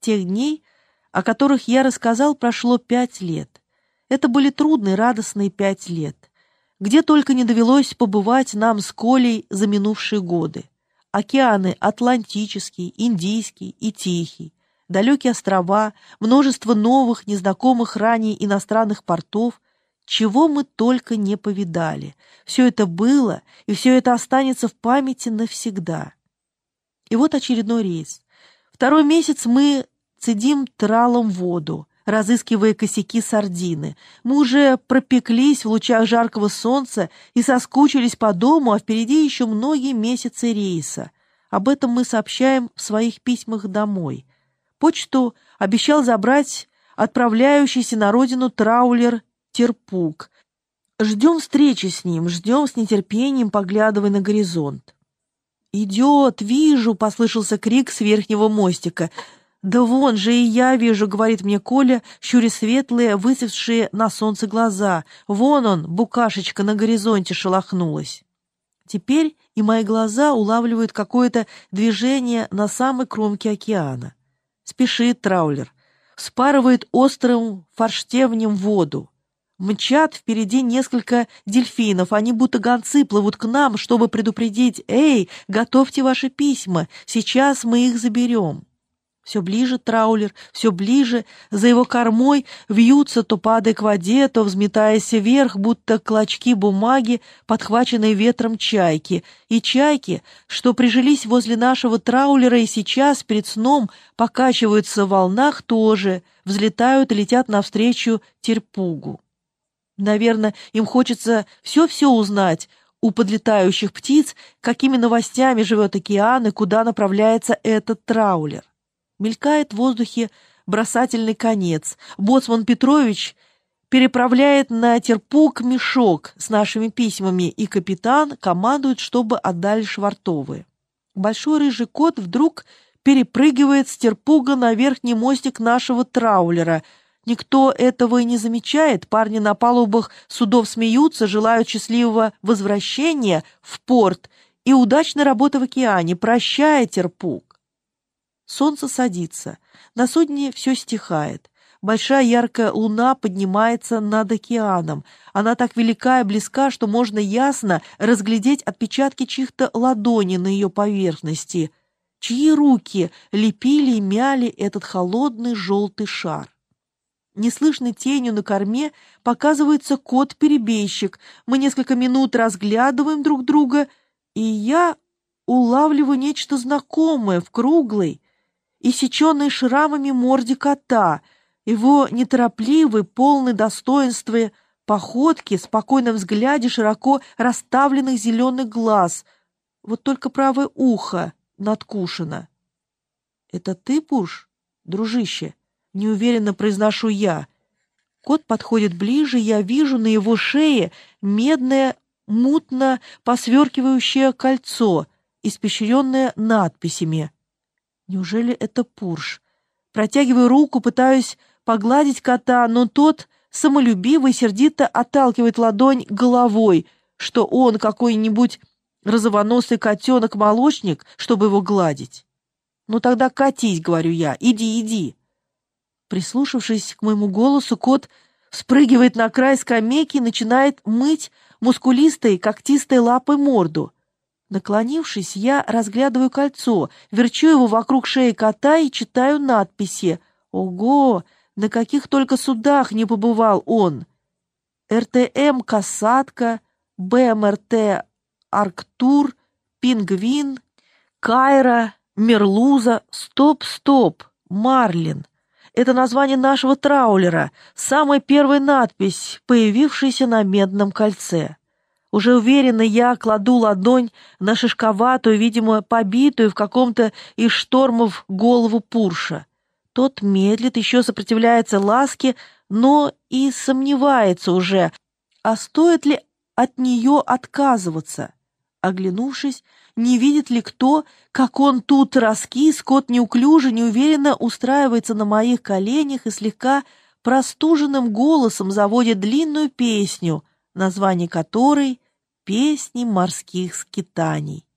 С тех дней, о которых я рассказал, прошло пять лет. Это были трудные, радостные пять лет. Где только не довелось побывать нам с Колей за минувшие годы. Океаны Атлантический, Индийский и Тихий, далекие острова, множество новых, незнакомых ранее иностранных портов, чего мы только не повидали. Все это было, и все это останется в памяти навсегда. И вот очередной рейс. Второй месяц мы цедим тралом воду, разыскивая косяки сардины. Мы уже пропеклись в лучах жаркого солнца и соскучились по дому, а впереди еще многие месяцы рейса. Об этом мы сообщаем в своих письмах домой. Почту обещал забрать отправляющийся на родину траулер Терпук. Ждем встречи с ним, ждем с нетерпением, поглядывая на горизонт. «Идет, вижу!» — послышался крик с верхнего мостика. «Да вон же и я вижу», — говорит мне Коля, щури светлые, высевшие на солнце глаза. «Вон он, букашечка на горизонте шелохнулась». Теперь и мои глаза улавливают какое-то движение на самой кромке океана. Спешит траулер, спарывает острым форштевнем воду. Мчат впереди несколько дельфинов, они будто гонцы плывут к нам, чтобы предупредить «Эй, готовьте ваши письма, сейчас мы их заберем». Все ближе траулер, все ближе, за его кормой вьются, то падая к воде, то взметаясь вверх, будто клочки бумаги, подхваченные ветром чайки. И чайки, что прижились возле нашего траулера и сейчас перед сном покачиваются в волнах тоже, взлетают и летят навстречу терпугу. Наверное, им хочется все-все узнать у подлетающих птиц, какими новостями живет океан и куда направляется этот траулер. Мелькает в воздухе бросательный конец. Боцман Петрович переправляет на терпук мешок с нашими письмами, и капитан командует, чтобы отдали швартовые. Большой рыжий кот вдруг перепрыгивает с терпуга на верхний мостик нашего траулера — Никто этого и не замечает, парни на палубах судов смеются, желают счастливого возвращения в порт и удачной работы в океане. Прощай, терпук. Солнце садится, на судне все стихает. Большая яркая луна поднимается над океаном. Она так велика и близка, что можно ясно разглядеть отпечатки чьих-то ладоней на ее поверхности. Чьи руки лепили и мяли этот холодный желтый шар? Неслышной тенью на корме показывается кот-перебейщик. Мы несколько минут разглядываем друг друга, и я улавливаю нечто знакомое в круглой, иссеченной шрамами морде кота, его неторопливый, полный достоинства походки, спокойном взгляде широко расставленных зеленых глаз. Вот только правое ухо надкушено. «Это ты, Пуш, дружище?» Неуверенно произношу я. Кот подходит ближе, я вижу на его шее медное, мутно посверкивающее кольцо, испещренное надписями. Неужели это Пурш? Протягиваю руку, пытаюсь погладить кота, но тот самолюбивый сердито отталкивает ладонь головой, что он какой-нибудь розовоносый котенок-молочник, чтобы его гладить. «Ну тогда катись», — говорю я, — «иди, иди». Прислушавшись к моему голосу, кот спрыгивает на край скамейки и начинает мыть мускулистой когтистой лапой морду. Наклонившись, я разглядываю кольцо, верчу его вокруг шеи кота и читаю надписи. Ого, на каких только судах не побывал он! РТМ «Касатка», БМРТ «Арктур», «Пингвин», «Кайра», «Мерлуза», «Стоп, стоп», «Марлин». Это название нашего траулера, самая первая надпись, появившаяся на медном кольце. Уже уверенно я кладу ладонь на шишковатую, видимо, побитую в каком-то из штормов голову Пурша. Тот медлит, еще сопротивляется ласке, но и сомневается уже, а стоит ли от нее отказываться. Оглянувшись, не видит ли кто, как он тут раскис, кот неуклюже, неуверенно устраивается на моих коленях и слегка простуженным голосом заводит длинную песню, название которой «Песни морских скитаний».